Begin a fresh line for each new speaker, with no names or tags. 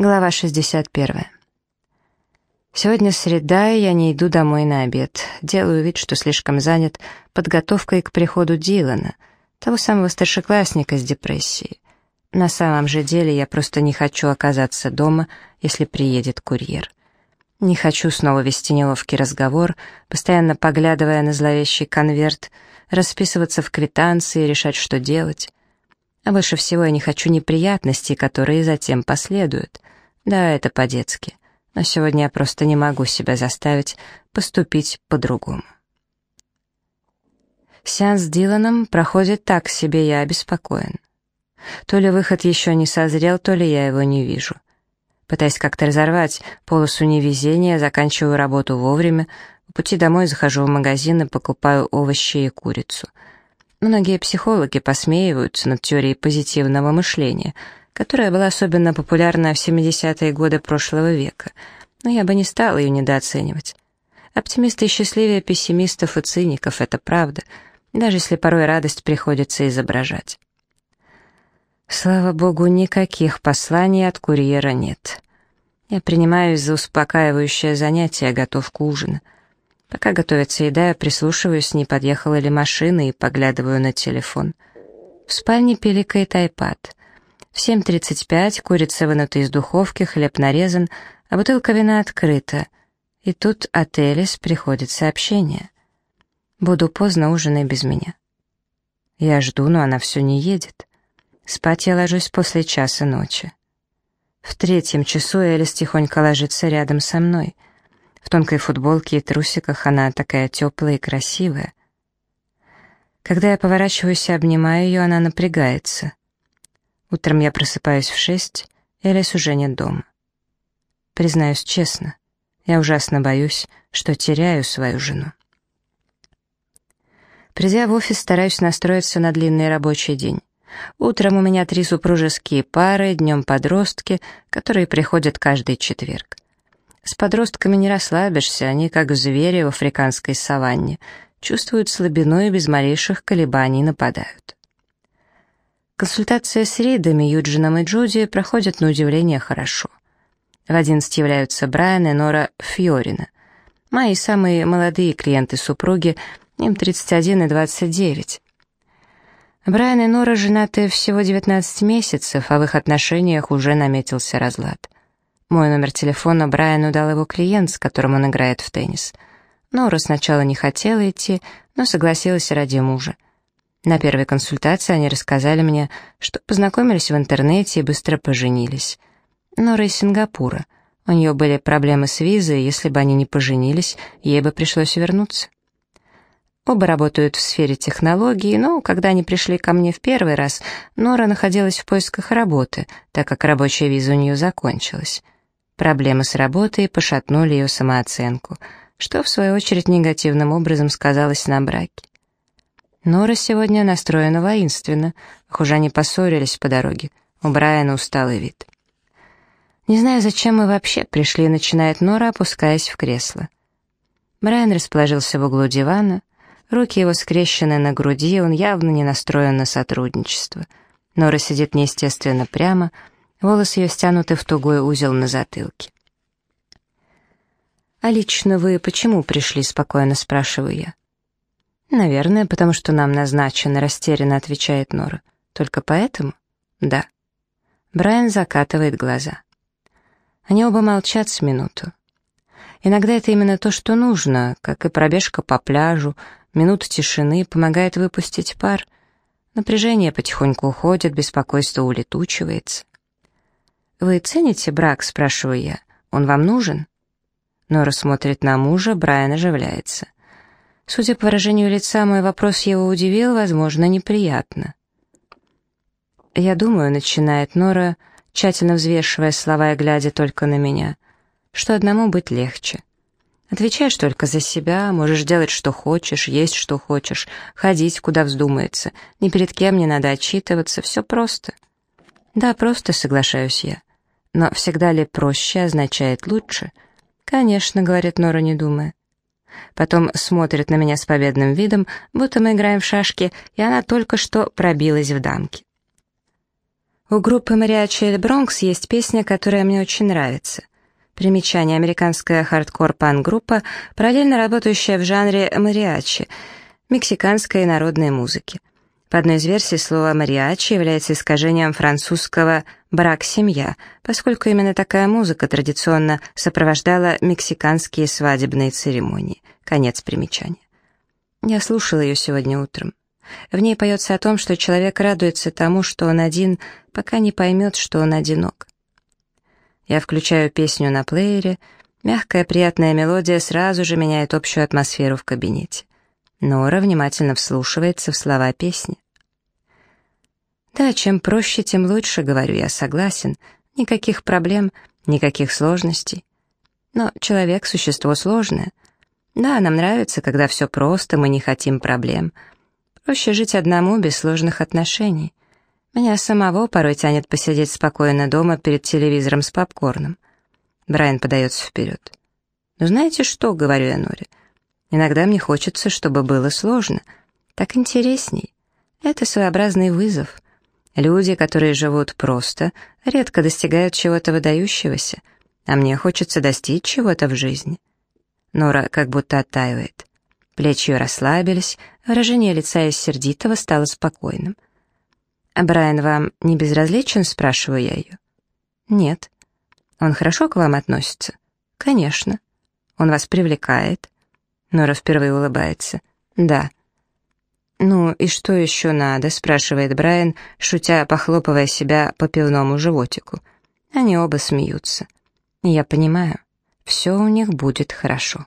Глава 61. Сегодня среда, и я не иду домой на обед. Делаю вид, что слишком занят подготовкой к приходу Дилана, того самого старшеклассника с депрессией. На самом же деле я просто не хочу оказаться дома, если приедет курьер. Не хочу снова вести неловкий разговор, постоянно поглядывая на зловещий конверт, расписываться в квитанции, решать, что делать. А больше всего я не хочу неприятностей, которые затем последуют. Да, это по-детски. Но сегодня я просто не могу себя заставить поступить по-другому. Сеанс с Диланом проходит так себе, я обеспокоен. То ли выход еще не созрел, то ли я его не вижу. Пытаясь как-то разорвать полосу невезения, заканчиваю работу вовремя, по пути домой захожу в магазин и покупаю овощи и курицу. Многие психологи посмеиваются над теорией позитивного мышления — которая была особенно популярна в 70-е годы прошлого века, но я бы не стала ее недооценивать. Оптимисты счастливее пессимистов и циников, это правда, даже если порой радость приходится изображать. Слава богу, никаких посланий от курьера нет. Я принимаюсь за успокаивающее занятие готовку ужина. Пока готовится еда, я прислушиваюсь, не подъехала ли машина, и поглядываю на телефон. В спальне пиликает айпад. В 7.35 курица вынута из духовки, хлеб нарезан, а бутылка вина открыта. И тут от Элис приходит сообщение. «Буду поздно, ужинай без меня». Я жду, но она все не едет. Спать я ложусь после часа ночи. В третьем часу Элис тихонько ложится рядом со мной. В тонкой футболке и трусиках она такая теплая и красивая. Когда я поворачиваюсь и обнимаю ее, она напрягается. Утром я просыпаюсь в шесть, Элис уже нет дома. Признаюсь честно, я ужасно боюсь, что теряю свою жену. Придя в офис, стараюсь настроиться на длинный рабочий день. Утром у меня три супружеские пары, днем подростки, которые приходят каждый четверг. С подростками не расслабишься, они как звери в африканской саванне, чувствуют слабину и без малейших колебаний нападают. Консультация с Ридами, Юджином и Джуди проходят на удивление хорошо. В одиннадцать являются Брайан и Нора Фьорина. Мои самые молодые клиенты-супруги, им 31 и 29. Брайан и Нора женаты всего 19 месяцев, а в их отношениях уже наметился разлад. Мой номер телефона Брайану дал его клиент, с которым он играет в теннис. Нора сначала не хотела идти, но согласилась ради мужа. На первой консультации они рассказали мне, что познакомились в интернете и быстро поженились. Нора из Сингапура. У нее были проблемы с визой, если бы они не поженились, ей бы пришлось вернуться. Оба работают в сфере технологий, но когда они пришли ко мне в первый раз, Нора находилась в поисках работы, так как рабочая виза у нее закончилась. Проблемы с работой пошатнули ее самооценку, что, в свою очередь, негативным образом сказалось на браке. Нора сегодня настроена воинственно. Похоже, они поссорились по дороге. У Брайана усталый вид. «Не знаю, зачем мы вообще пришли», — начинает Нора, опускаясь в кресло. Брайан расположился в углу дивана. Руки его скрещены на груди, он явно не настроен на сотрудничество. Нора сидит неестественно прямо, волосы ее стянуты в тугой узел на затылке. «А лично вы почему пришли?» — спокойно спрашиваю я. «Наверное, потому что нам назначено», — растерянно отвечает Нора. «Только поэтому?» «Да». Брайан закатывает глаза. Они оба молчат с минуту. Иногда это именно то, что нужно, как и пробежка по пляжу, минута тишины помогает выпустить пар. Напряжение потихоньку уходит, беспокойство улетучивается. «Вы цените брак?» — спрашиваю я. «Он вам нужен?» Нора смотрит на мужа, Брайан оживляется. Судя по выражению лица, мой вопрос его удивил, возможно, неприятно. «Я думаю», — начинает Нора, тщательно взвешивая слова и глядя только на меня, «что одному быть легче. Отвечаешь только за себя, можешь делать, что хочешь, есть, что хочешь, ходить, куда вздумается, ни перед кем не надо отчитываться, все просто». «Да, просто», — соглашаюсь я. «Но всегда ли проще означает лучше?» «Конечно», — говорит Нора, не думая. Потом смотрит на меня с победным видом, будто мы играем в шашки, и она только что пробилась в дамки. У группы «Мариачи Эль Бронкс» есть песня, которая мне очень нравится. Примечание. Американская хардкор-пан-группа, параллельно работающая в жанре мариачи, мексиканской народной музыки. По одной из версий, слово «мариачи» является искажением французского «брак-семья», поскольку именно такая музыка традиционно сопровождала мексиканские свадебные церемонии. Конец примечания. Я слушала ее сегодня утром. В ней поется о том, что человек радуется тому, что он один, пока не поймет, что он одинок. Я включаю песню на плеере, мягкая приятная мелодия сразу же меняет общую атмосферу в кабинете. Нора внимательно вслушивается в слова песни. «Да, чем проще, тем лучше», — говорю я, согласен. Никаких проблем, никаких сложностей. Но человек — существо сложное. Да, нам нравится, когда все просто, мы не хотим проблем — Проще жить одному, без сложных отношений. Меня самого порой тянет посидеть спокойно дома перед телевизором с попкорном. Брайан подается вперед. «Ну знаете что?» — говорю я Норе. «Иногда мне хочется, чтобы было сложно. Так интересней. Это своеобразный вызов. Люди, которые живут просто, редко достигают чего-то выдающегося, а мне хочется достичь чего-то в жизни». Нора как будто оттаивает. Плечи расслабились, выражение лица из сердитого стало спокойным. «А Брайан вам не безразличен?» — спрашиваю я ее. «Нет». «Он хорошо к вам относится?» «Конечно». «Он вас привлекает?» Нора впервые улыбается. «Да». «Ну и что еще надо?» — спрашивает Брайан, шутя, похлопывая себя по пивному животику. Они оба смеются. я понимаю, все у них будет хорошо.